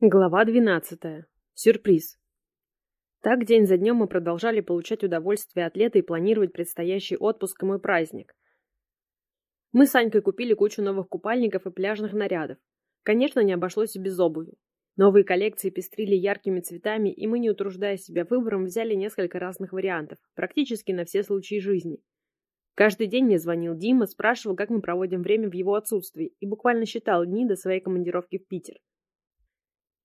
Глава 12. Сюрприз. Так день за днем мы продолжали получать удовольствие от лета и планировать предстоящий отпуск и мой праздник. Мы с Анькой купили кучу новых купальников и пляжных нарядов. Конечно, не обошлось и без обуви. Новые коллекции пестрили яркими цветами, и мы, не утруждая себя выбором, взяли несколько разных вариантов, практически на все случаи жизни. Каждый день мне звонил Дима, спрашивал, как мы проводим время в его отсутствии, и буквально считал дни до своей командировки в Питер.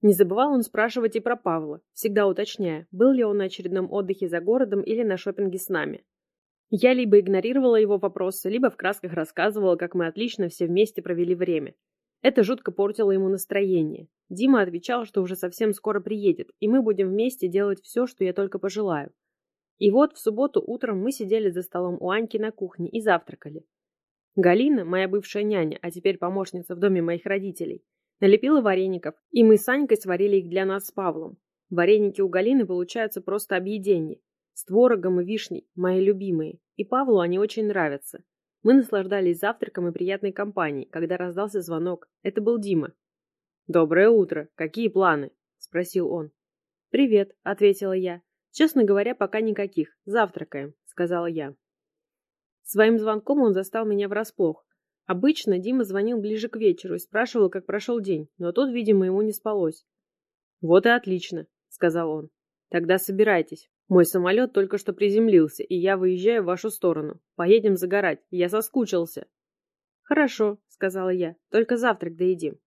Не забывал он спрашивать и про Павла, всегда уточняя, был ли он на очередном отдыхе за городом или на шопинге с нами. Я либо игнорировала его вопросы, либо в красках рассказывала, как мы отлично все вместе провели время. Это жутко портило ему настроение. Дима отвечал, что уже совсем скоро приедет, и мы будем вместе делать все, что я только пожелаю. И вот в субботу утром мы сидели за столом у Аньки на кухне и завтракали. Галина, моя бывшая няня, а теперь помощница в доме моих родителей, Налепила вареников, и мы с Анькой сварили их для нас с Павлом. Вареники у Галины получаются просто объеденье. С творогом и вишней, мои любимые. И Павлу они очень нравятся. Мы наслаждались завтраком и приятной компанией, когда раздался звонок. Это был Дима. «Доброе утро. Какие планы?» – спросил он. «Привет», – ответила я. «Честно говоря, пока никаких. Завтракаем», – сказала я. Своим звонком он застал меня врасплох. Обычно Дима звонил ближе к вечеру и спрашивал, как прошел день, но тут, видимо, ему не спалось. «Вот и отлично», — сказал он. «Тогда собирайтесь. Мой самолет только что приземлился, и я выезжаю в вашу сторону. Поедем загорать. Я соскучился». «Хорошо», — сказала я. «Только завтрак доедим».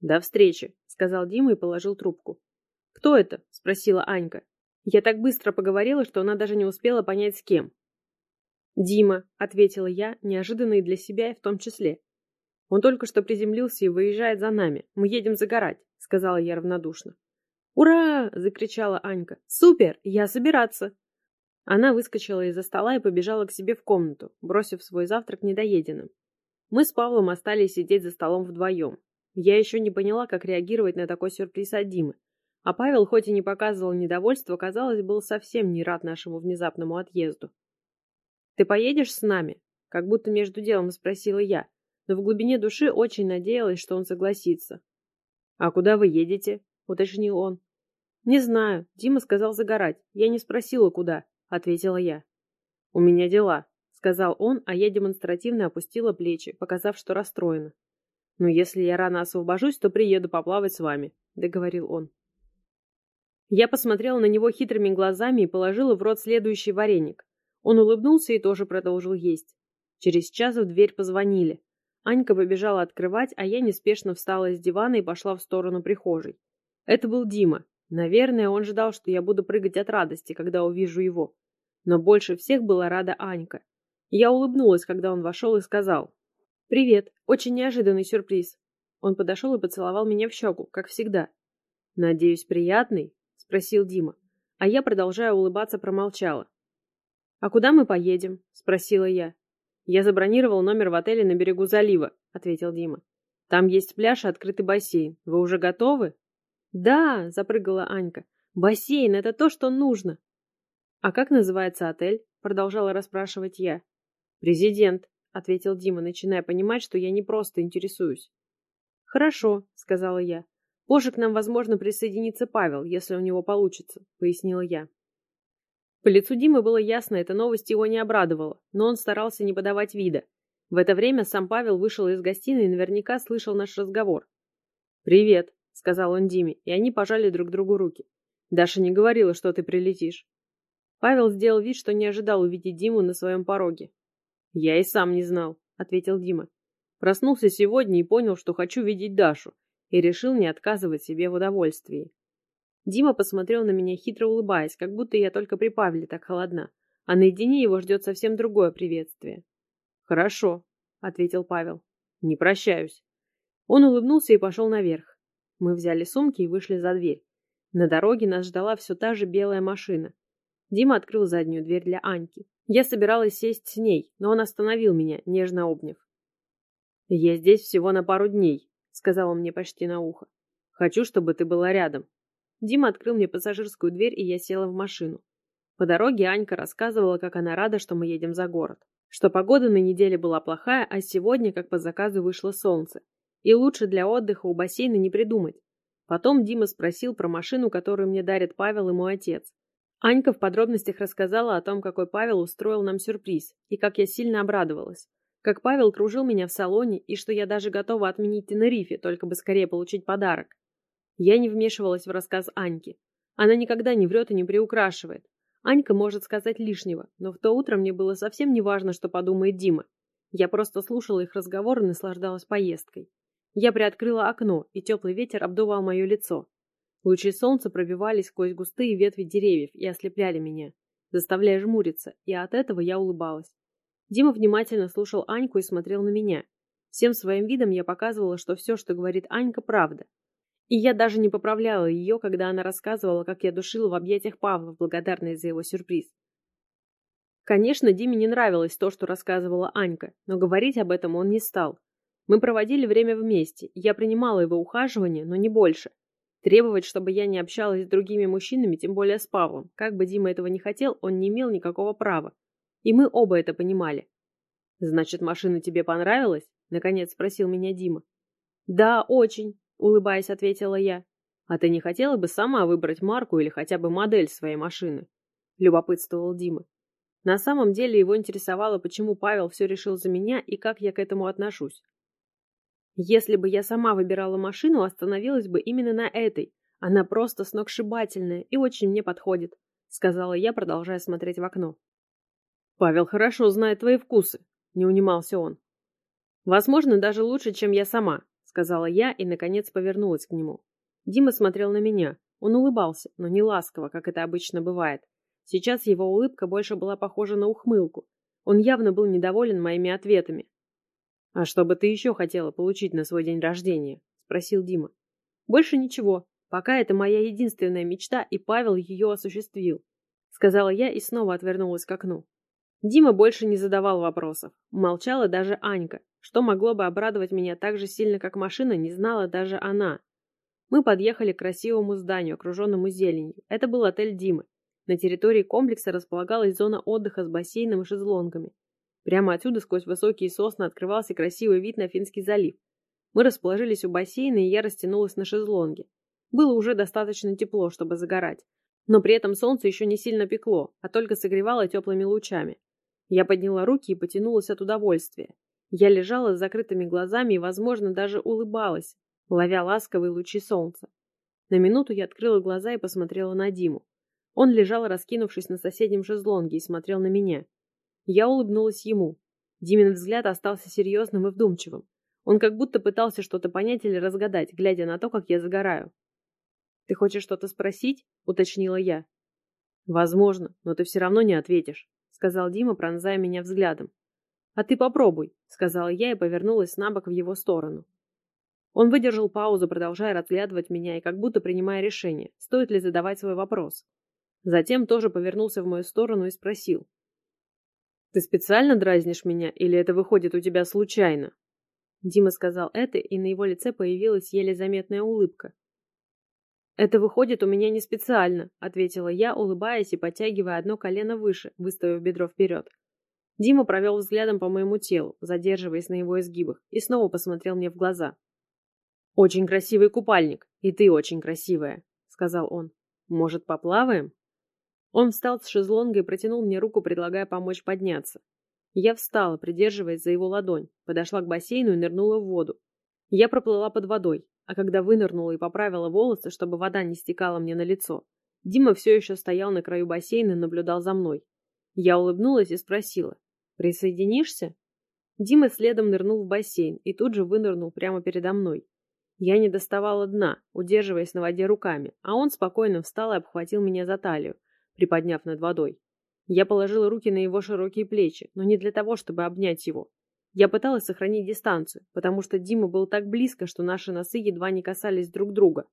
«До встречи», — сказал Дима и положил трубку. «Кто это?» — спросила Анька. Я так быстро поговорила, что она даже не успела понять, с кем. «Дима», — ответила я, неожиданно и для себя, и в том числе. «Он только что приземлился и выезжает за нами. Мы едем загорать», — сказала я равнодушно. «Ура!» — закричала Анька. «Супер! Я собираться!» Она выскочила из-за стола и побежала к себе в комнату, бросив свой завтрак недоеденным. Мы с Павлом остались сидеть за столом вдвоем. Я еще не поняла, как реагировать на такой сюрприз от Димы. А Павел, хоть и не показывал недовольства, казалось, был совсем не рад нашему внезапному отъезду. «Ты поедешь с нами?» Как будто между делом спросила я, но в глубине души очень надеялась, что он согласится. «А куда вы едете?» — уточнил он. «Не знаю. Дима сказал загорать. Я не спросила, куда», — ответила я. «У меня дела», — сказал он, а я демонстративно опустила плечи, показав, что расстроена. «Но если я рано освобожусь, то приеду поплавать с вами», — договорил он. Я посмотрела на него хитрыми глазами и положила в рот следующий вареник. Он улыбнулся и тоже продолжил есть. Через час в дверь позвонили. Анька побежала открывать, а я неспешно встала из дивана и пошла в сторону прихожей. Это был Дима. Наверное, он ждал, что я буду прыгать от радости, когда увижу его. Но больше всех была рада Анька. Я улыбнулась, когда он вошел и сказал. «Привет. Очень неожиданный сюрприз». Он подошел и поцеловал меня в щеку, как всегда. «Надеюсь, приятный?» – спросил Дима. А я, продолжая улыбаться, промолчала. «А куда мы поедем?» – спросила я. «Я забронировал номер в отеле на берегу залива», – ответил Дима. «Там есть пляж и открытый бассейн. Вы уже готовы?» «Да!» – запрыгала Анька. «Бассейн – это то, что нужно!» «А как называется отель?» – продолжала расспрашивать я. «Президент», – ответил Дима, начиная понимать, что я не просто интересуюсь. «Хорошо», – сказала я. «Позже к нам, возможно, присоединится Павел, если у него получится», – пояснила я. По лицу Димы было ясно, эта новость его не обрадовала, но он старался не подавать вида. В это время сам Павел вышел из гостиной и наверняка слышал наш разговор. «Привет», — сказал он Диме, и они пожали друг другу руки. «Даша не говорила, что ты прилетишь». Павел сделал вид, что не ожидал увидеть Диму на своем пороге. «Я и сам не знал», — ответил Дима. «Проснулся сегодня и понял, что хочу видеть Дашу, и решил не отказывать себе в удовольствии. Дима посмотрел на меня, хитро улыбаясь, как будто я только при Павле так холодна, а наедине его ждет совсем другое приветствие. «Хорошо», — ответил Павел. «Не прощаюсь». Он улыбнулся и пошел наверх. Мы взяли сумки и вышли за дверь. На дороге нас ждала все та же белая машина. Дима открыл заднюю дверь для Аньки. Я собиралась сесть с ней, но он остановил меня, нежно обняв. «Я здесь всего на пару дней», — сказал он мне почти на ухо. «Хочу, чтобы ты была рядом. Дима открыл мне пассажирскую дверь, и я села в машину. По дороге Анька рассказывала, как она рада, что мы едем за город. Что погода на неделе была плохая, а сегодня, как по заказу, вышло солнце. И лучше для отдыха у бассейна не придумать. Потом Дима спросил про машину, которую мне дарит Павел и мой отец. Анька в подробностях рассказала о том, какой Павел устроил нам сюрприз, и как я сильно обрадовалась. Как Павел кружил меня в салоне, и что я даже готова отменить Тенерифе, только бы скорее получить подарок. Я не вмешивалась в рассказ Аньки. Она никогда не врет и не приукрашивает. Анька может сказать лишнего, но в то утро мне было совсем не важно, что подумает Дима. Я просто слушала их разговор и наслаждалась поездкой. Я приоткрыла окно, и теплый ветер обдувал мое лицо. Лучи солнца пробивались сквозь густые ветви деревьев и ослепляли меня, заставляя жмуриться, и от этого я улыбалась. Дима внимательно слушал Аньку и смотрел на меня. Всем своим видом я показывала, что все, что говорит Анька, правда. И я даже не поправляла ее, когда она рассказывала, как я душила в объятиях Павла, благодарная за его сюрприз. Конечно, Диме не нравилось то, что рассказывала Анька, но говорить об этом он не стал. Мы проводили время вместе, я принимала его ухаживание, но не больше. Требовать, чтобы я не общалась с другими мужчинами, тем более с Павлом. Как бы Дима этого не хотел, он не имел никакого права. И мы оба это понимали. «Значит, машина тебе понравилась?» — наконец спросил меня Дима. «Да, очень», — улыбаясь, ответила я. «А ты не хотела бы сама выбрать марку или хотя бы модель своей машины?» — любопытствовал Дима. На самом деле его интересовало, почему Павел все решил за меня и как я к этому отношусь. Если бы я сама выбирала машину, остановилась бы именно на этой. Она просто сногсшибательная и очень мне подходит, сказала я, продолжая смотреть в окно. Павел хорошо знает твои вкусы, не унимался он. Возможно, даже лучше, чем я сама, сказала я и наконец повернулась к нему. Дима смотрел на меня. Он улыбался, но не ласково, как это обычно бывает. Сейчас его улыбка больше была похожа на ухмылку. Он явно был недоволен моими ответами. «А что бы ты еще хотела получить на свой день рождения?» – спросил Дима. «Больше ничего. Пока это моя единственная мечта, и Павел ее осуществил», – сказала я и снова отвернулась к окну. Дима больше не задавал вопросов. Молчала даже Анька. Что могло бы обрадовать меня так же сильно, как машина, не знала даже она. Мы подъехали к красивому зданию, окруженному зеленью. Это был отель Димы. На территории комплекса располагалась зона отдыха с бассейном и шезлонгами. Прямо отсюда сквозь высокие сосны открывался красивый вид на Финский залив. Мы расположились у бассейна, и я растянулась на шезлонге. Было уже достаточно тепло, чтобы загорать. Но при этом солнце еще не сильно пекло, а только согревало теплыми лучами. Я подняла руки и потянулась от удовольствия. Я лежала с закрытыми глазами и, возможно, даже улыбалась, ловя ласковые лучи солнца. На минуту я открыла глаза и посмотрела на Диму. Он лежал, раскинувшись на соседнем шезлонге, и смотрел на меня. Я улыбнулась ему. Димин взгляд остался серьезным и вдумчивым. Он как будто пытался что-то понять или разгадать, глядя на то, как я загораю. «Ты хочешь что-то спросить?» — уточнила я. «Возможно, но ты все равно не ответишь», — сказал Дима, пронзая меня взглядом. «А ты попробуй», — сказала я и повернулась на бок в его сторону. Он выдержал паузу, продолжая разглядывать меня и как будто принимая решение, стоит ли задавать свой вопрос. Затем тоже повернулся в мою сторону и спросил. Ты специально дразнишь меня, или это выходит у тебя случайно? Дима сказал это, и на его лице появилась еле заметная улыбка. «Это выходит у меня не специально», — ответила я, улыбаясь и подтягивая одно колено выше, выставив бедро вперед. Дима провел взглядом по моему телу, задерживаясь на его изгибах, и снова посмотрел мне в глаза. «Очень красивый купальник, и ты очень красивая», — сказал он. «Может, поплаваем?» Он встал с шезлонга и протянул мне руку, предлагая помочь подняться. Я встала, придерживаясь за его ладонь, подошла к бассейну и нырнула в воду. Я проплыла под водой, а когда вынырнула и поправила волосы, чтобы вода не стекала мне на лицо, Дима все еще стоял на краю бассейна и наблюдал за мной. Я улыбнулась и спросила, «Присоединишься?» Дима следом нырнул в бассейн и тут же вынырнул прямо передо мной. Я не доставала дна, удерживаясь на воде руками, а он спокойно встал и обхватил меня за талию, приподняв над водой. Я положила руки на его широкие плечи, но не для того, чтобы обнять его. Я пыталась сохранить дистанцию, потому что Дима был так близко, что наши носы едва не касались друг друга.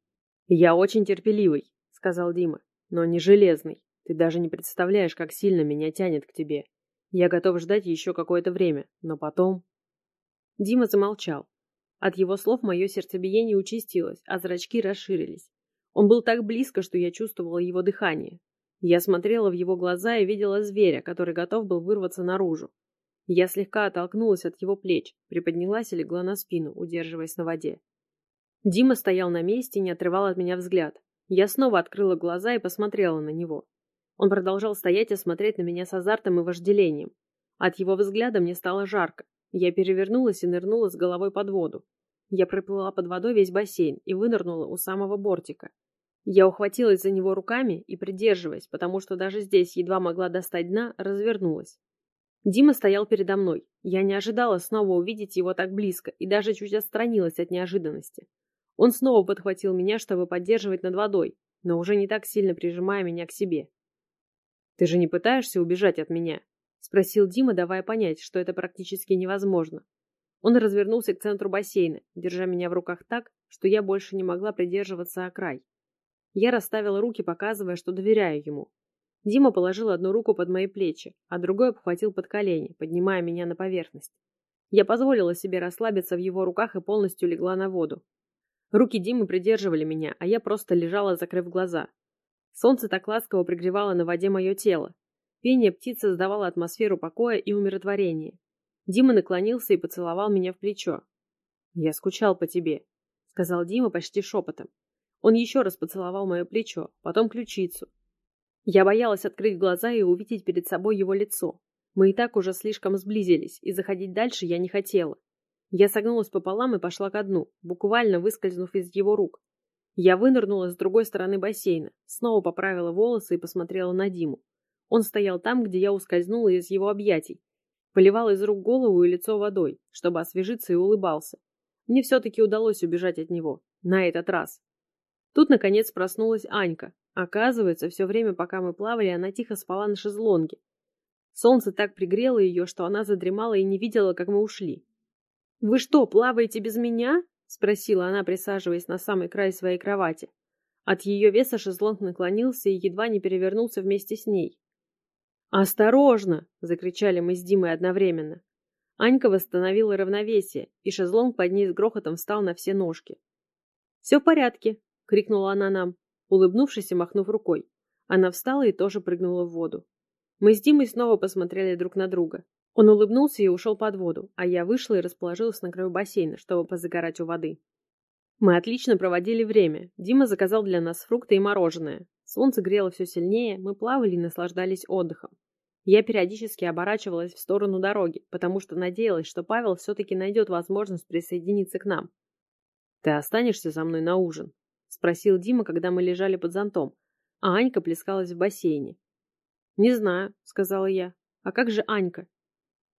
«Я очень терпеливый», — сказал Дима, — «но не железный. Ты даже не представляешь, как сильно меня тянет к тебе. Я готов ждать еще какое-то время, но потом...» Дима замолчал. От его слов мое сердцебиение участилось, а зрачки расширились. Он был так близко, что я чувствовала его дыхание. Я смотрела в его глаза и видела зверя, который готов был вырваться наружу. Я слегка оттолкнулась от его плеч, приподнялась и легла на спину, удерживаясь на воде. Дима стоял на месте и не отрывал от меня взгляд. Я снова открыла глаза и посмотрела на него. Он продолжал стоять и смотреть на меня с азартом и вожделением. От его взгляда мне стало жарко. Я перевернулась и нырнула с головой под воду. Я проплыла под водой весь бассейн и вынырнула у самого бортика. Я ухватилась за него руками и, придерживаясь, потому что даже здесь едва могла достать дна, развернулась. Дима стоял передо мной. Я не ожидала снова увидеть его так близко и даже чуть отстранилась от неожиданности. Он снова подхватил меня, чтобы поддерживать над водой, но уже не так сильно прижимая меня к себе. «Ты же не пытаешься убежать от меня?» — спросил Дима, давая понять, что это практически невозможно. Он развернулся к центру бассейна, держа меня в руках так, что я больше не могла придерживаться о край. Я расставила руки, показывая, что доверяю ему. Дима положил одну руку под мои плечи, а другой обхватил под колени, поднимая меня на поверхность. Я позволила себе расслабиться в его руках и полностью легла на воду. Руки Димы придерживали меня, а я просто лежала, закрыв глаза. Солнце так ласково пригревало на воде мое тело. Пение птиц создавало атмосферу покоя и умиротворения. Дима наклонился и поцеловал меня в плечо. «Я скучал по тебе», — сказал Дима почти шепотом. Он еще раз поцеловал мое плечо, потом ключицу. Я боялась открыть глаза и увидеть перед собой его лицо. Мы и так уже слишком сблизились, и заходить дальше я не хотела. Я согнулась пополам и пошла ко дну, буквально выскользнув из его рук. Я вынырнула с другой стороны бассейна, снова поправила волосы и посмотрела на Диму. Он стоял там, где я ускользнула из его объятий. Поливал из рук голову и лицо водой, чтобы освежиться и улыбался. Мне все-таки удалось убежать от него. На этот раз. Тут, наконец, проснулась Анька. Оказывается, все время, пока мы плавали, она тихо спала на шезлонге. Солнце так пригрело ее, что она задремала и не видела, как мы ушли. «Вы что, плаваете без меня?» — спросила она, присаживаясь на самый край своей кровати. От ее веса шезлонг наклонился и едва не перевернулся вместе с ней. «Осторожно!» — закричали мы с Димой одновременно. Анька восстановила равновесие, и шезлонг под ней с грохотом встал на все ножки. «Все в порядке!» крикнула она нам, улыбнувшись и махнув рукой. Она встала и тоже прыгнула в воду. Мы с Димой снова посмотрели друг на друга. Он улыбнулся и ушел под воду, а я вышла и расположилась на краю бассейна, чтобы позагорать у воды. Мы отлично проводили время. Дима заказал для нас фрукты и мороженое. Солнце грело все сильнее, мы плавали и наслаждались отдыхом. Я периодически оборачивалась в сторону дороги, потому что надеялась, что Павел все-таки найдет возможность присоединиться к нам. «Ты останешься со мной на ужин?» — спросил Дима, когда мы лежали под зонтом, а Анька плескалась в бассейне. «Не знаю», — сказала я. «А как же Анька?»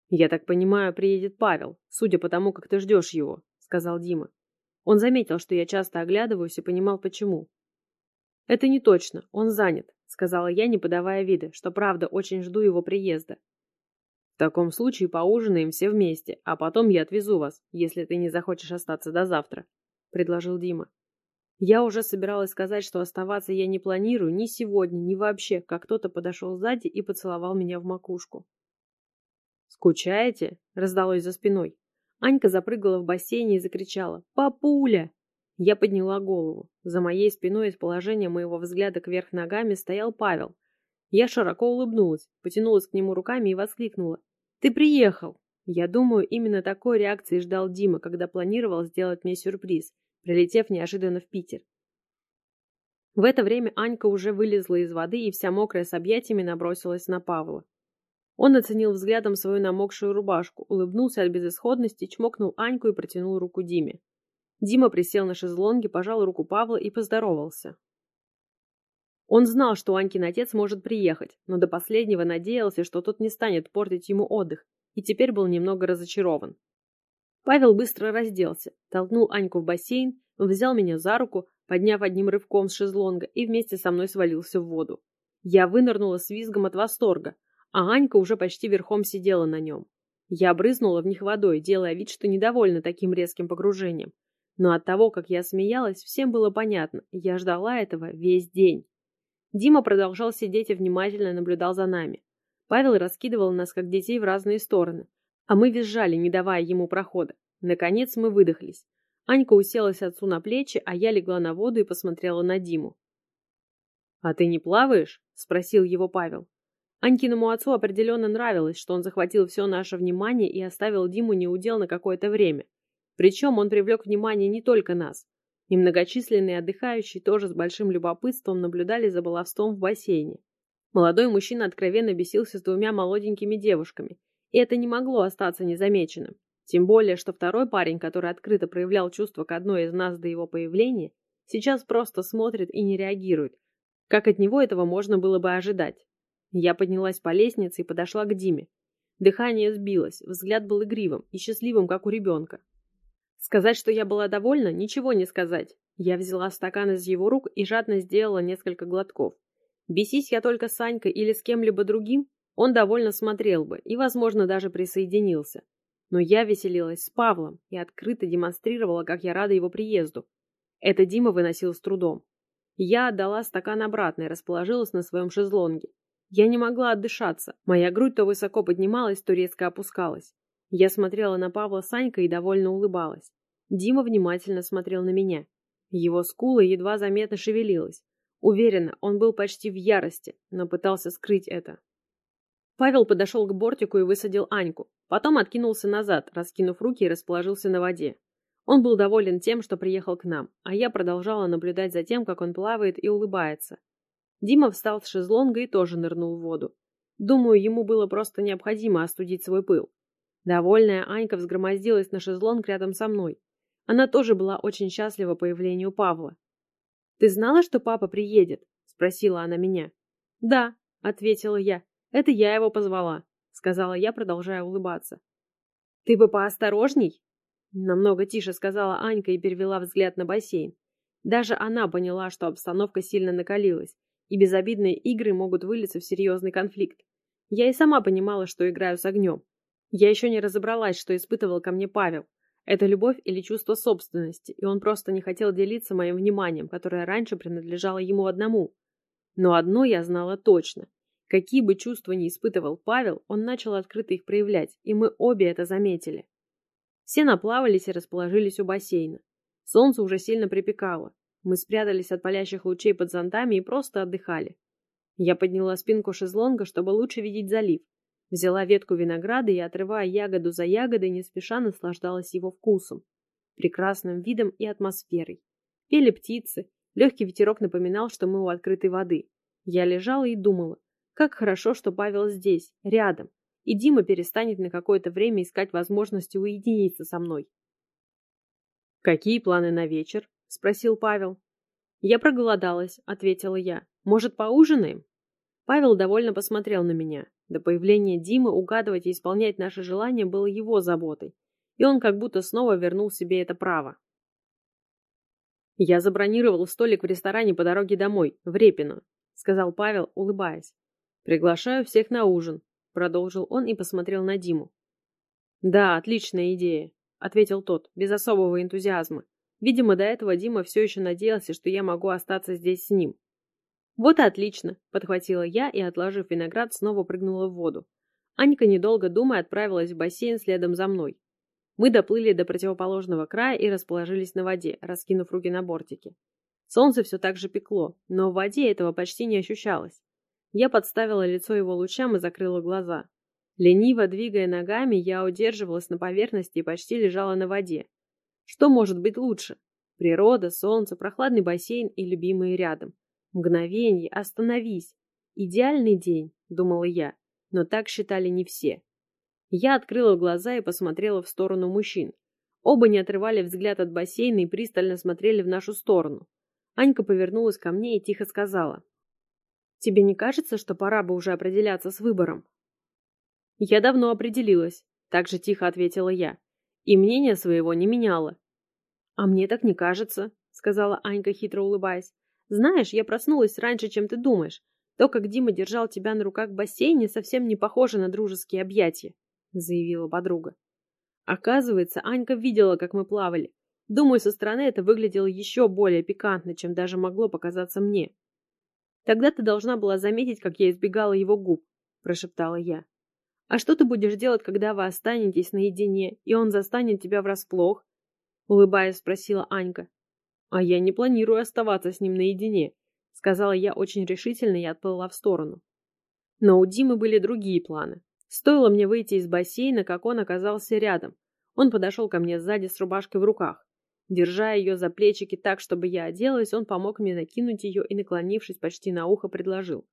«Я так понимаю, приедет Павел, судя по тому, как ты ждешь его», — сказал Дима. Он заметил, что я часто оглядываюсь и понимал, почему. «Это не точно, он занят», — сказала я, не подавая вида, что правда очень жду его приезда. «В таком случае поужинаем все вместе, а потом я отвезу вас, если ты не захочешь остаться до завтра», — предложил Дима. Я уже собиралась сказать, что оставаться я не планирую ни сегодня, ни вообще, как кто-то подошел сзади и поцеловал меня в макушку. «Скучаете?» — раздалось за спиной. Анька запрыгала в бассейне и закричала «Папуля!». Я подняла голову. За моей спиной из положения моего взгляда кверх ногами стоял Павел. Я широко улыбнулась, потянулась к нему руками и воскликнула. «Ты приехал!» Я думаю, именно такой реакции ждал Дима, когда планировал сделать мне сюрприз — прилетев неожиданно в Питер. В это время Анька уже вылезла из воды и вся мокрая с объятиями набросилась на Павла. Он оценил взглядом свою намокшую рубашку, улыбнулся от безысходности, чмокнул Аньку и протянул руку Диме. Дима присел на шезлонге, пожал руку Павла и поздоровался. Он знал, что Анькин отец может приехать, но до последнего надеялся, что тот не станет портить ему отдых, и теперь был немного разочарован. Павел быстро разделся, толкнул Аньку в бассейн, взял меня за руку, подняв одним рывком с шезлонга и вместе со мной свалился в воду. Я вынырнула с визгом от восторга, а Анька уже почти верхом сидела на нем. Я брызнула в них водой, делая вид, что недовольна таким резким погружением. Но от того, как я смеялась, всем было понятно, я ждала этого весь день. Дима продолжал сидеть и внимательно наблюдал за нами. Павел раскидывал нас, как детей, в разные стороны, а мы визжали, не давая ему прохода. Наконец мы выдохлись. Анька уселась отцу на плечи, а я легла на воду и посмотрела на Диму. «А ты не плаваешь?» – спросил его Павел. Анькиному отцу определенно нравилось, что он захватил все наше внимание и оставил Диму неудел на какое-то время. Причем он привлек внимание не только нас. Немногочисленные отдыхающие тоже с большим любопытством наблюдали за баловством в бассейне. Молодой мужчина откровенно бесился с двумя молоденькими девушками, и это не могло остаться незамеченным. Тем более, что второй парень, который открыто проявлял чувство к одной из нас до его появления, сейчас просто смотрит и не реагирует, как от него этого можно было бы ожидать. Я поднялась по лестнице и подошла к Диме. Дыхание сбилось, взгляд был игривым и счастливым, как у ребенка. Сказать, что я была довольна, ничего не сказать. Я взяла стакан из его рук и жадно сделала несколько глотков. Бесись я только с Санькой или с кем-либо другим, он довольно смотрел бы и, возможно, даже присоединился. Но я веселилась с Павлом и открыто демонстрировала, как я рада его приезду. Это Дима выносил с трудом. Я отдала стакан обратно и расположилась на своем шезлонге. Я не могла отдышаться. Моя грудь то высоко поднималась, то резко опускалась. Я смотрела на Павла Санька и довольно улыбалась. Дима внимательно смотрел на меня. Его скула едва заметно шевелилась. Уверена, он был почти в ярости, но пытался скрыть это. Павел подошел к бортику и высадил Аньку. Потом откинулся назад, раскинув руки и расположился на воде. Он был доволен тем, что приехал к нам, а я продолжала наблюдать за тем, как он плавает и улыбается. Дима встал с шезлонга и тоже нырнул в воду. Думаю, ему было просто необходимо остудить свой пыл. Довольная Анька взгромоздилась на шезлонг рядом со мной. Она тоже была очень счастлива появлению Павла. «Ты знала, что папа приедет?» – спросила она меня. «Да», – ответила я. «Это я его позвала», – сказала я, продолжая улыбаться. «Ты бы поосторожней?» Намного тише сказала Анька и перевела взгляд на бассейн. Даже она поняла, что обстановка сильно накалилась, и безобидные игры могут вылиться в серьезный конфликт. Я и сама понимала, что играю с огнем. Я еще не разобралась, что испытывал ко мне Павел. Это любовь или чувство собственности, и он просто не хотел делиться моим вниманием, которое раньше принадлежало ему одному. Но одно я знала точно. Какие бы чувства ни испытывал Павел, он начал открыто их проявлять, и мы обе это заметили. Все наплавались и расположились у бассейна. Солнце уже сильно припекало. Мы спрятались от палящих лучей под зонтами и просто отдыхали. Я подняла спинку шезлонга, чтобы лучше видеть залив, Взяла ветку винограда и, отрывая ягоду за ягодой, не спеша наслаждалась его вкусом, прекрасным видом и атмосферой. Пели птицы, легкий ветерок напоминал, что мы у открытой воды. Я лежала и думала, как хорошо, что Павел здесь, рядом, и Дима перестанет на какое-то время искать возможности уединиться со мной. «Какие планы на вечер?» – спросил Павел. «Я проголодалась», – ответила я. «Может, поужинаем?» Павел довольно посмотрел на меня. До появления Димы угадывать и исполнять наши желания было его заботой, и он как будто снова вернул себе это право. «Я забронировал столик в ресторане по дороге домой, в Репино», — сказал Павел, улыбаясь. «Приглашаю всех на ужин», — продолжил он и посмотрел на Диму. «Да, отличная идея», — ответил тот, без особого энтузиазма. Видимо, до этого Дима все еще надеялся, что я могу остаться здесь с ним. «Вот и отлично!» – подхватила я и, отложив виноград, снова прыгнула в воду. Анька, недолго думая, отправилась в бассейн следом за мной. Мы доплыли до противоположного края и расположились на воде, раскинув руки на бортике. Солнце все так же пекло, но в воде этого почти не ощущалось. Я подставила лицо его лучам и закрыла глаза. Лениво двигая ногами, я удерживалась на поверхности и почти лежала на воде. Что может быть лучше? Природа, солнце, прохладный бассейн и любимые рядом. Мгновенье, остановись. Идеальный день, думала я, но так считали не все. Я открыла глаза и посмотрела в сторону мужчин. Оба не отрывали взгляд от бассейна и пристально смотрели в нашу сторону. Анька повернулась ко мне и тихо сказала. «Тебе не кажется, что пора бы уже определяться с выбором?» «Я давно определилась», — так же тихо ответила я. И мнение своего не меняла. «А мне так не кажется», — сказала Анька, хитро улыбаясь. Знаешь, я проснулась раньше, чем ты думаешь. То, как Дима держал тебя на руках в бассейне, совсем не похоже на дружеские объятия», — заявила подруга. Оказывается, Анька видела, как мы плавали. Думаю, со стороны это выглядело еще более пикантно, чем даже могло показаться мне. «Тогда ты должна была заметить, как я избегала его губ», — прошептала я. «А что ты будешь делать, когда вы останетесь наедине, и он застанет тебя врасплох?» Улыбаясь, спросила Анька. «А я не планирую оставаться с ним наедине», — сказала я очень решительно и отплыла в сторону. Но у Димы были другие планы. Стоило мне выйти из бассейна, как он оказался рядом. Он подошел ко мне сзади с рубашкой в руках. Держа ее за плечики так, чтобы я оделась, он помог мне накинуть ее и, наклонившись почти на ухо, предложил.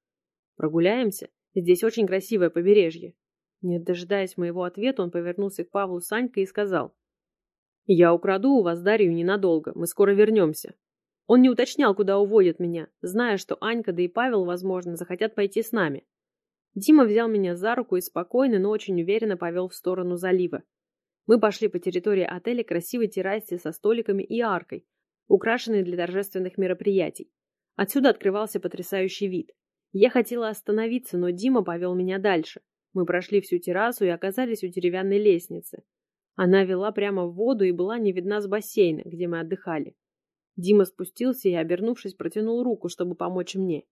«Прогуляемся? Здесь очень красивое побережье». Не дожидаясь моего ответа, он повернулся к Павлу Санькой и сказал. «Я украду у вас Дарью ненадолго, мы скоро вернемся». Он не уточнял, куда уводят меня, зная, что Анька да и Павел, возможно, захотят пойти с нами. Дима взял меня за руку и спокойно, но очень уверенно повел в сторону залива. Мы пошли по территории отеля красивой террасе со столиками и аркой, украшенной для торжественных мероприятий. Отсюда открывался потрясающий вид. Я хотела остановиться, но Дима повел меня дальше. Мы прошли всю террасу и оказались у деревянной лестницы. Она вела прямо в воду и была не видна с бассейна, где мы отдыхали. Дима спустился и, обернувшись, протянул руку, чтобы помочь мне.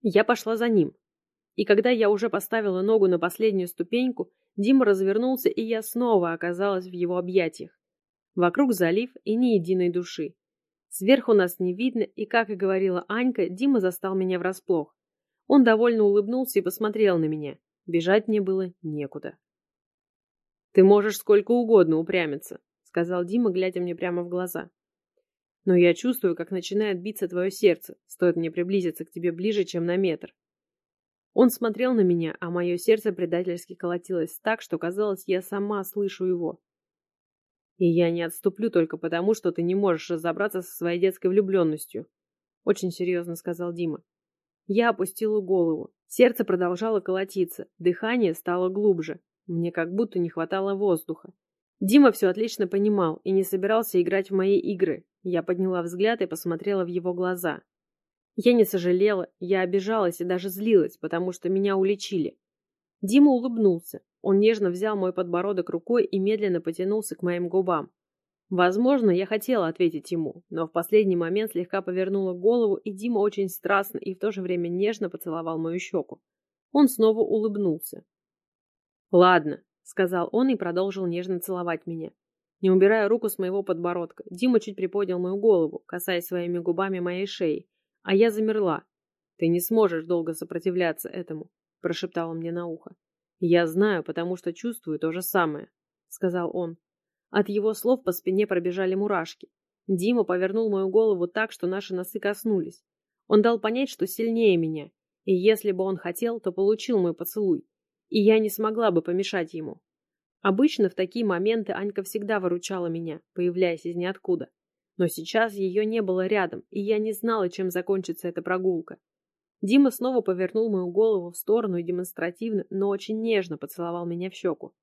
Я пошла за ним. И когда я уже поставила ногу на последнюю ступеньку, Дима развернулся, и я снова оказалась в его объятиях. Вокруг залив и ни единой души. Сверху нас не видно, и, как и говорила Анька, Дима застал меня врасплох. Он довольно улыбнулся и посмотрел на меня. Бежать мне было некуда. «Ты можешь сколько угодно упрямиться», — сказал Дима, глядя мне прямо в глаза. «Но я чувствую, как начинает биться твое сердце, стоит мне приблизиться к тебе ближе, чем на метр. Он смотрел на меня, а мое сердце предательски колотилось так, что казалось, я сама слышу его. И я не отступлю только потому, что ты не можешь разобраться со своей детской влюбленностью. Очень серьезно сказал Дима. Я опустила голову. Сердце продолжало колотиться, дыхание стало глубже. Мне как будто не хватало воздуха. Дима все отлично понимал и не собирался играть в мои игры. Я подняла взгляд и посмотрела в его глаза. Я не сожалела, я обижалась и даже злилась, потому что меня уличили. Дима улыбнулся. Он нежно взял мой подбородок рукой и медленно потянулся к моим губам. Возможно, я хотела ответить ему, но в последний момент слегка повернула голову, и Дима очень страстно и в то же время нежно поцеловал мою щеку. Он снова улыбнулся. «Ладно», — сказал он и продолжил нежно целовать меня. Не убирая руку с моего подбородка, Дима чуть приподнял мою голову, касаясь своими губами моей шеи, а я замерла. «Ты не сможешь долго сопротивляться этому», — прошептал он мне на ухо. «Я знаю, потому что чувствую то же самое», — сказал он. От его слов по спине пробежали мурашки. Дима повернул мою голову так, что наши носы коснулись. Он дал понять, что сильнее меня, и если бы он хотел, то получил мой поцелуй, и я не смогла бы помешать ему. Обычно в такие моменты Анька всегда выручала меня, появляясь из ниоткуда. Но сейчас ее не было рядом, и я не знала, чем закончится эта прогулка. Дима снова повернул мою голову в сторону и демонстративно, но очень нежно поцеловал меня в щеку.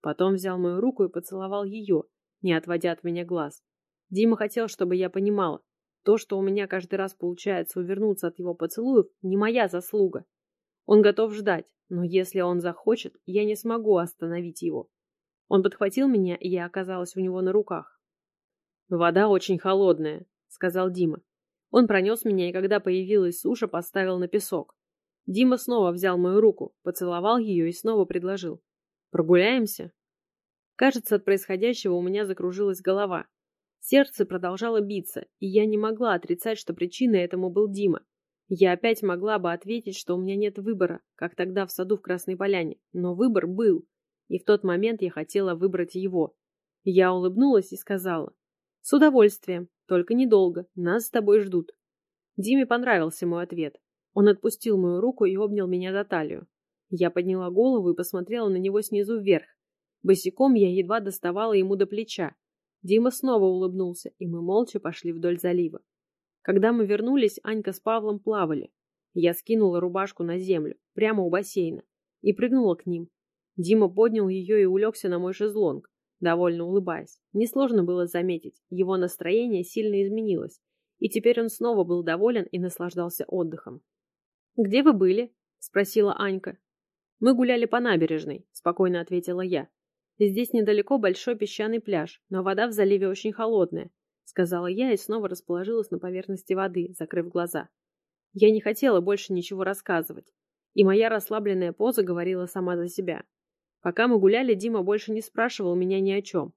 Потом взял мою руку и поцеловал ее, не отводя от меня глаз. Дима хотел, чтобы я понимала, то, что у меня каждый раз получается увернуться от его поцелуев, не моя заслуга. Он готов ждать, но если он захочет, я не смогу остановить его. Он подхватил меня, и я оказалась у него на руках. «Вода очень холодная», — сказал Дима. Он пронес меня, и когда появилась суша, поставил на песок. Дима снова взял мою руку, поцеловал ее и снова предложил. «Прогуляемся?» Кажется, от происходящего у меня закружилась голова. Сердце продолжало биться, и я не могла отрицать, что причиной этому был Дима. Я опять могла бы ответить, что у меня нет выбора, как тогда в саду в Красной Поляне, но выбор был, и в тот момент я хотела выбрать его. Я улыбнулась и сказала, с удовольствием, только недолго, нас с тобой ждут. Диме понравился мой ответ. Он отпустил мою руку и обнял меня за талию. Я подняла голову и посмотрела на него снизу вверх. Босиком я едва доставала ему до плеча. Дима снова улыбнулся, и мы молча пошли вдоль залива. Когда мы вернулись, Анька с Павлом плавали. Я скинула рубашку на землю, прямо у бассейна, и прыгнула к ним. Дима поднял ее и улегся на мой шезлонг довольно улыбаясь. Несложно было заметить, его настроение сильно изменилось, и теперь он снова был доволен и наслаждался отдыхом. «Где вы были?» – спросила Анька. «Мы гуляли по набережной», – спокойно ответила я. «Здесь недалеко большой песчаный пляж, но вода в заливе очень холодная», – сказала я и снова расположилась на поверхности воды, закрыв глаза. Я не хотела больше ничего рассказывать, и моя расслабленная поза говорила сама за себя. Пока мы гуляли, Дима больше не спрашивал меня ни о чем.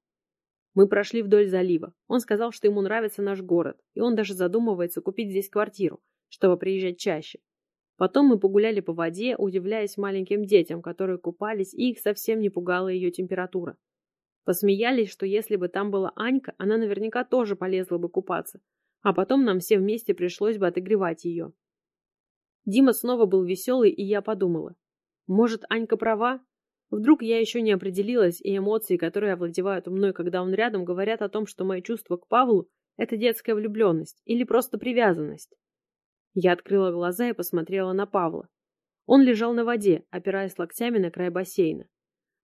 Мы прошли вдоль залива. Он сказал, что ему нравится наш город, и он даже задумывается купить здесь квартиру, чтобы приезжать чаще. Потом мы погуляли по воде, удивляясь маленьким детям, которые купались, и их совсем не пугала ее температура. Посмеялись, что если бы там была Анька, она наверняка тоже полезла бы купаться, а потом нам всем вместе пришлось бы отогревать ее. Дима снова был веселый, и я подумала. Может, Анька права? Вдруг я еще не определилась, и эмоции, которые овладевают мной, когда он рядом, говорят о том, что мои чувства к Павлу – это детская влюбленность или просто привязанность. Я открыла глаза и посмотрела на Павла. Он лежал на воде, опираясь локтями на край бассейна.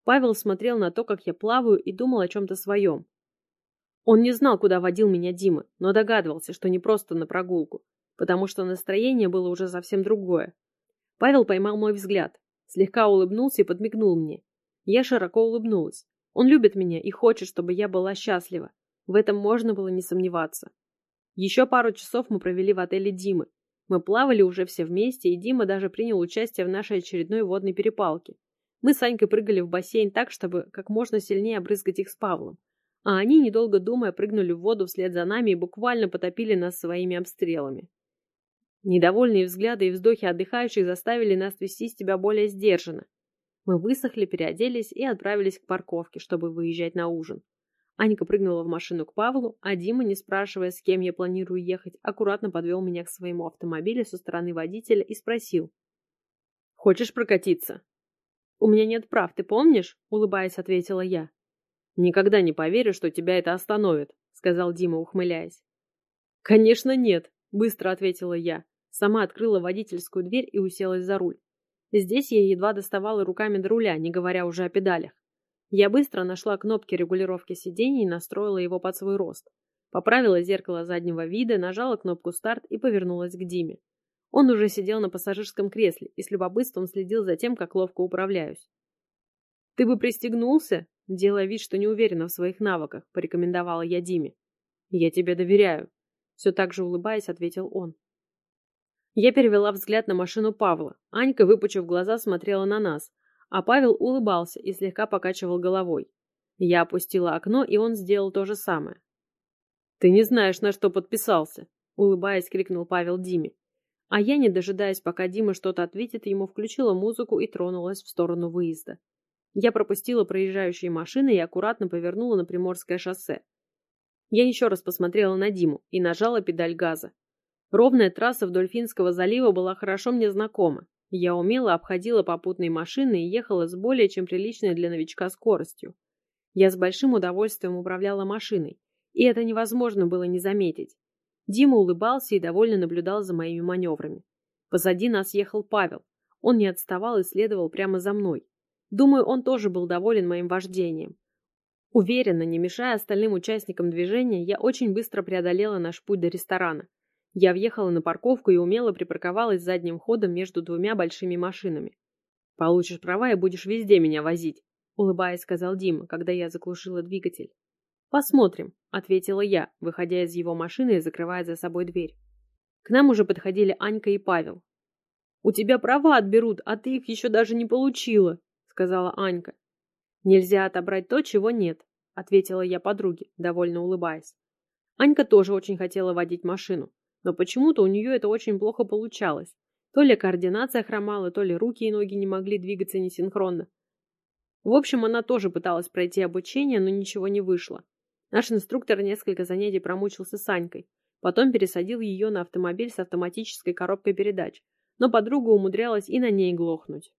Павел смотрел на то, как я плаваю, и думал о чем-то своем. Он не знал, куда водил меня Дима, но догадывался, что не просто на прогулку, потому что настроение было уже совсем другое. Павел поймал мой взгляд, слегка улыбнулся и подмигнул мне. Я широко улыбнулась. Он любит меня и хочет, чтобы я была счастлива. В этом можно было не сомневаться. Еще пару часов мы провели в отеле Димы. Мы плавали уже все вместе, и Дима даже принял участие в нашей очередной водной перепалке. Мы с Анькой прыгали в бассейн так, чтобы как можно сильнее обрызгать их с Павлом. А они, недолго думая, прыгнули в воду вслед за нами и буквально потопили нас своими обстрелами. Недовольные взгляды и вздохи отдыхающих заставили нас вести себя более сдержанно. Мы высохли, переоделись и отправились к парковке, чтобы выезжать на ужин. Анька прыгнула в машину к Павлу, а Дима, не спрашивая, с кем я планирую ехать, аккуратно подвел меня к своему автомобилю со стороны водителя и спросил. «Хочешь прокатиться?» «У меня нет прав, ты помнишь?» — улыбаясь, ответила я. «Никогда не поверю, что тебя это остановит», — сказал Дима, ухмыляясь. «Конечно нет», — быстро ответила я. Сама открыла водительскую дверь и уселась за руль. Здесь я едва доставала руками до руля, не говоря уже о педалях. Я быстро нашла кнопки регулировки сидений и настроила его под свой рост. Поправила зеркало заднего вида, нажала кнопку «Старт» и повернулась к Диме. Он уже сидел на пассажирском кресле и с любопытством следил за тем, как ловко управляюсь. «Ты бы пристегнулся?» Делая вид, что не уверена в своих навыках, порекомендовала я Диме. «Я тебе доверяю», — все так же улыбаясь, ответил он. Я перевела взгляд на машину Павла. Анька, выпучив глаза, смотрела на нас, а Павел улыбался и слегка покачивал головой. Я опустила окно, и он сделал то же самое. «Ты не знаешь, на что подписался!» — улыбаясь, крикнул Павел Диме. А я, не дожидаясь, пока Дима что-то ответит, ему включила музыку и тронулась в сторону выезда. Я пропустила проезжающие машины и аккуратно повернула на Приморское шоссе. Я еще раз посмотрела на Диму и нажала педаль газа. Ровная трасса вдоль Финского залива была хорошо мне знакома. Я умело обходила попутные машины и ехала с более чем приличной для новичка скоростью. Я с большим удовольствием управляла машиной, и это невозможно было не заметить. Дима улыбался и довольно наблюдал за моими маневрами. Позади нас ехал Павел. Он не отставал и следовал прямо за мной. Думаю, он тоже был доволен моим вождением. Уверенно, не мешая остальным участникам движения, я очень быстро преодолела наш путь до ресторана. Я въехала на парковку и умело припарковалась задним ходом между двумя большими машинами. «Получишь права и будешь везде меня возить», — улыбаясь, сказал Дима, когда я заглушила двигатель. «Посмотрим», — ответила я, выходя из его машины и закрывая за собой дверь. К нам уже подходили Анька и Павел. «У тебя права отберут, а ты их еще даже не получила», — сказала Анька. «Нельзя отобрать то, чего нет», — ответила я подруге, довольно улыбаясь. Анька тоже очень хотела водить машину, но почему-то у нее это очень плохо получалось. То ли координация хромала, то ли руки и ноги не могли двигаться несинхронно. В общем, она тоже пыталась пройти обучение, но ничего не вышло. Наш инструктор несколько занятий промучился с Анькой, потом пересадил ее на автомобиль с автоматической коробкой передач, но подруга умудрялась и на ней глохнуть.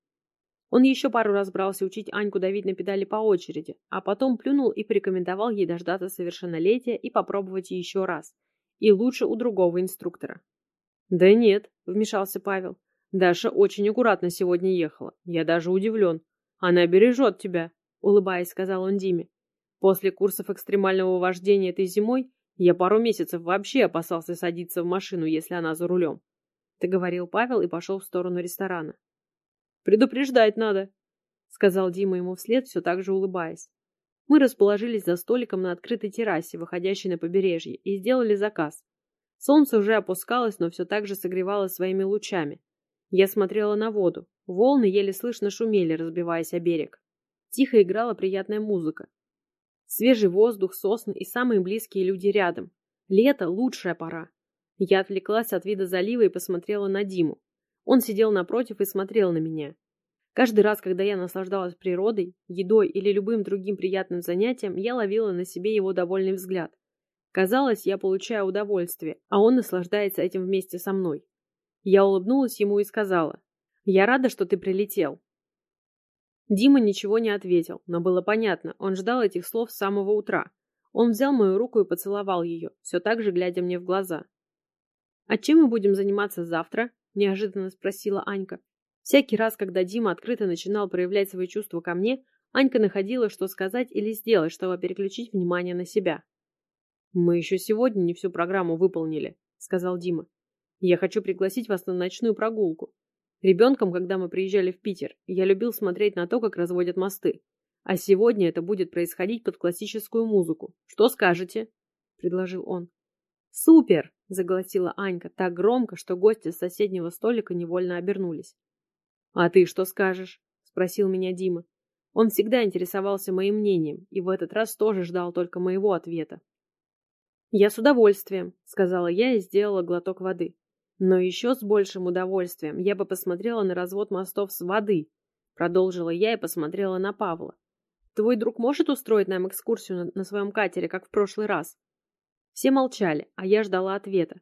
Он еще пару раз брался учить Аньку давить на педали по очереди, а потом плюнул и порекомендовал ей дождаться совершеннолетия и попробовать еще раз – и лучше у другого инструктора. «Да нет», — вмешался Павел. «Даша очень аккуратно сегодня ехала. Я даже удивлен. Она бережет тебя», — улыбаясь, сказал он Диме. «После курсов экстремального вождения этой зимой я пару месяцев вообще опасался садиться в машину, если она за рулем», — говорил Павел и пошел в сторону ресторана. «Предупреждать надо», — сказал Дима ему вслед, все так же улыбаясь. Мы расположились за столиком на открытой террасе, выходящей на побережье, и сделали заказ. Солнце уже опускалось, но все так же согревало своими лучами. Я смотрела на воду. Волны еле слышно шумели, разбиваясь о берег. Тихо играла приятная музыка. Свежий воздух, сосны и самые близкие люди рядом. Лето – лучшая пора. Я отвлеклась от вида залива и посмотрела на Диму. Он сидел напротив и смотрел на меня. Каждый раз, когда я наслаждалась природой, едой или любым другим приятным занятием, я ловила на себе его довольный взгляд. Казалось, я получаю удовольствие, а он наслаждается этим вместе со мной. Я улыбнулась ему и сказала, «Я рада, что ты прилетел». Дима ничего не ответил, но было понятно, он ждал этих слов с самого утра. Он взял мою руку и поцеловал ее, все так же глядя мне в глаза. «А чем мы будем заниматься завтра?» – неожиданно спросила Анька. Всякий раз, когда Дима открыто начинал проявлять свои чувства ко мне, Анька находила, что сказать или сделать, чтобы переключить внимание на себя. «Мы еще сегодня не всю программу выполнили», — сказал Дима. «Я хочу пригласить вас на ночную прогулку. Ребенком, когда мы приезжали в Питер, я любил смотреть на то, как разводят мосты. А сегодня это будет происходить под классическую музыку. Что скажете?» — предложил он. «Супер!» — заголосила Анька так громко, что гости с соседнего столика невольно обернулись. «А ты что скажешь?» — спросил меня Дима. Он всегда интересовался моим мнением и в этот раз тоже ждал только моего ответа. «Я с удовольствием», — сказала я и сделала глоток воды. «Но еще с большим удовольствием я бы посмотрела на развод мостов с воды», — продолжила я и посмотрела на Павла. «Твой друг может устроить нам экскурсию на, на своем катере, как в прошлый раз?» Все молчали, а я ждала ответа.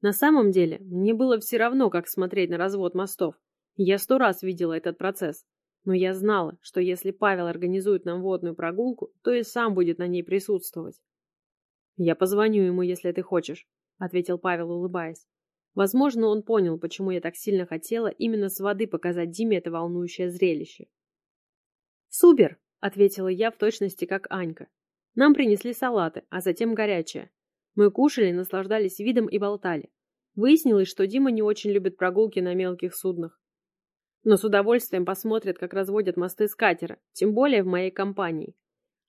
На самом деле, мне было все равно, как смотреть на развод мостов. Я сто раз видела этот процесс. Но я знала, что если Павел организует нам водную прогулку, то и сам будет на ней присутствовать. «Я позвоню ему, если ты хочешь», — ответил Павел, улыбаясь. Возможно, он понял, почему я так сильно хотела именно с воды показать Диме это волнующее зрелище. «Супер!» — ответила я в точности, как Анька. Нам принесли салаты, а затем горячее. Мы кушали, наслаждались видом и болтали. Выяснилось, что Дима не очень любит прогулки на мелких суднах. Но с удовольствием посмотрит, как разводят мосты с катера, тем более в моей компании.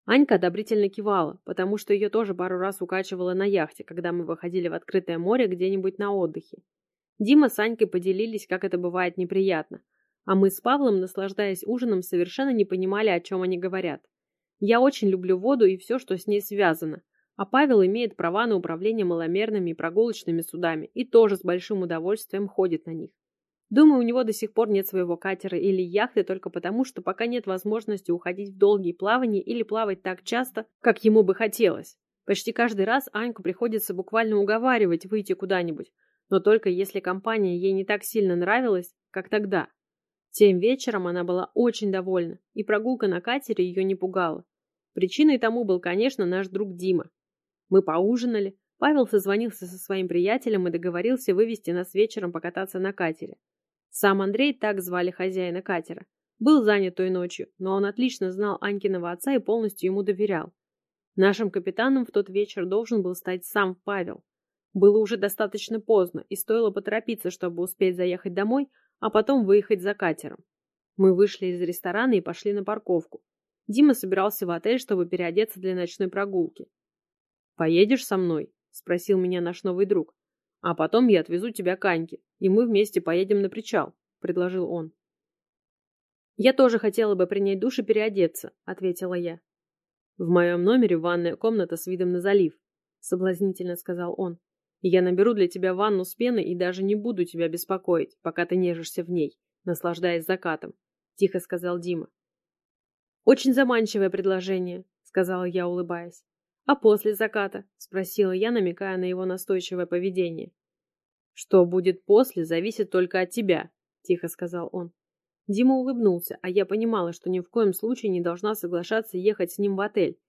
Анька одобрительно кивала, потому что ее тоже пару раз укачивало на яхте, когда мы выходили в открытое море где-нибудь на отдыхе. Дима с Анькой поделились, как это бывает неприятно. А мы с Павлом, наслаждаясь ужином, совершенно не понимали, о чем они говорят. Я очень люблю воду и все, что с ней связано. А Павел имеет права на управление маломерными и прогулочными судами и тоже с большим удовольствием ходит на них. Думаю, у него до сих пор нет своего катера или яхты только потому, что пока нет возможности уходить в долгие плавания или плавать так часто, как ему бы хотелось. Почти каждый раз Аньку приходится буквально уговаривать выйти куда-нибудь, но только если компания ей не так сильно нравилась, как тогда. Тем вечером она была очень довольна, и прогулка на катере ее не пугала. Причиной тому был, конечно, наш друг Дима. Мы поужинали, Павел созвонился со своим приятелем и договорился вывести нас вечером покататься на катере. Сам Андрей, так звали хозяина катера, был занят той ночью, но он отлично знал Анькиного отца и полностью ему доверял. Нашим капитаном в тот вечер должен был стать сам Павел. Было уже достаточно поздно, и стоило поторопиться, чтобы успеть заехать домой, а потом выехать за катером. Мы вышли из ресторана и пошли на парковку. Дима собирался в отель, чтобы переодеться для ночной прогулки. «Поедешь со мной?» – спросил меня наш новый друг. А потом я отвезу тебя к Аньке, и мы вместе поедем на причал», — предложил он. «Я тоже хотела бы принять душ и переодеться», — ответила я. «В моем номере ванная комната с видом на залив», — соблазнительно сказал он. «Я наберу для тебя ванну с пеной и даже не буду тебя беспокоить, пока ты нежишься в ней, наслаждаясь закатом», — тихо сказал Дима. «Очень заманчивое предложение», — сказала я, улыбаясь. «А после заката?» – спросила я, намекая на его настойчивое поведение. «Что будет после, зависит только от тебя», – тихо сказал он. Дима улыбнулся, а я понимала, что ни в коем случае не должна соглашаться ехать с ним в отель.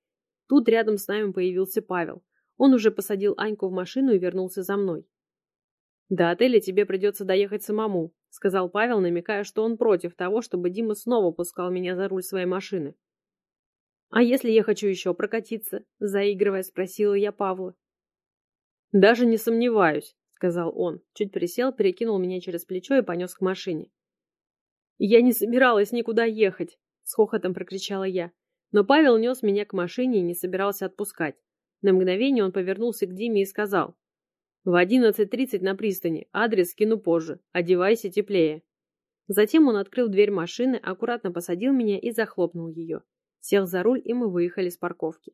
Тут рядом с нами появился Павел. Он уже посадил Аньку в машину и вернулся за мной. «До отеля тебе придется доехать самому», — сказал Павел, намекая, что он против того, чтобы Дима снова пускал меня за руль своей машины. «А если я хочу еще прокатиться?» – заигрывая, спросила я Павла. «Даже не сомневаюсь», – сказал он. Чуть присел, перекинул меня через плечо и понес к машине. «Я не собиралась никуда ехать», – с хохотом прокричала я. Но Павел нес меня к машине и не собирался отпускать. На мгновение он повернулся к Диме и сказал. «В одиннадцать тридцать на пристани. Адрес скину позже. Одевайся теплее». Затем он открыл дверь машины, аккуратно посадил меня и захлопнул ее. Сел за руль, и мы выехали с парковки.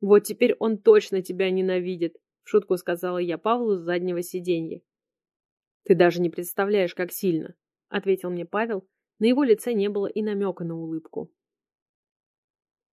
«Вот теперь он точно тебя ненавидит», — в шутку сказала я Павлу с заднего сиденья. «Ты даже не представляешь, как сильно», — ответил мне Павел, На его лице не было и намека на улыбку.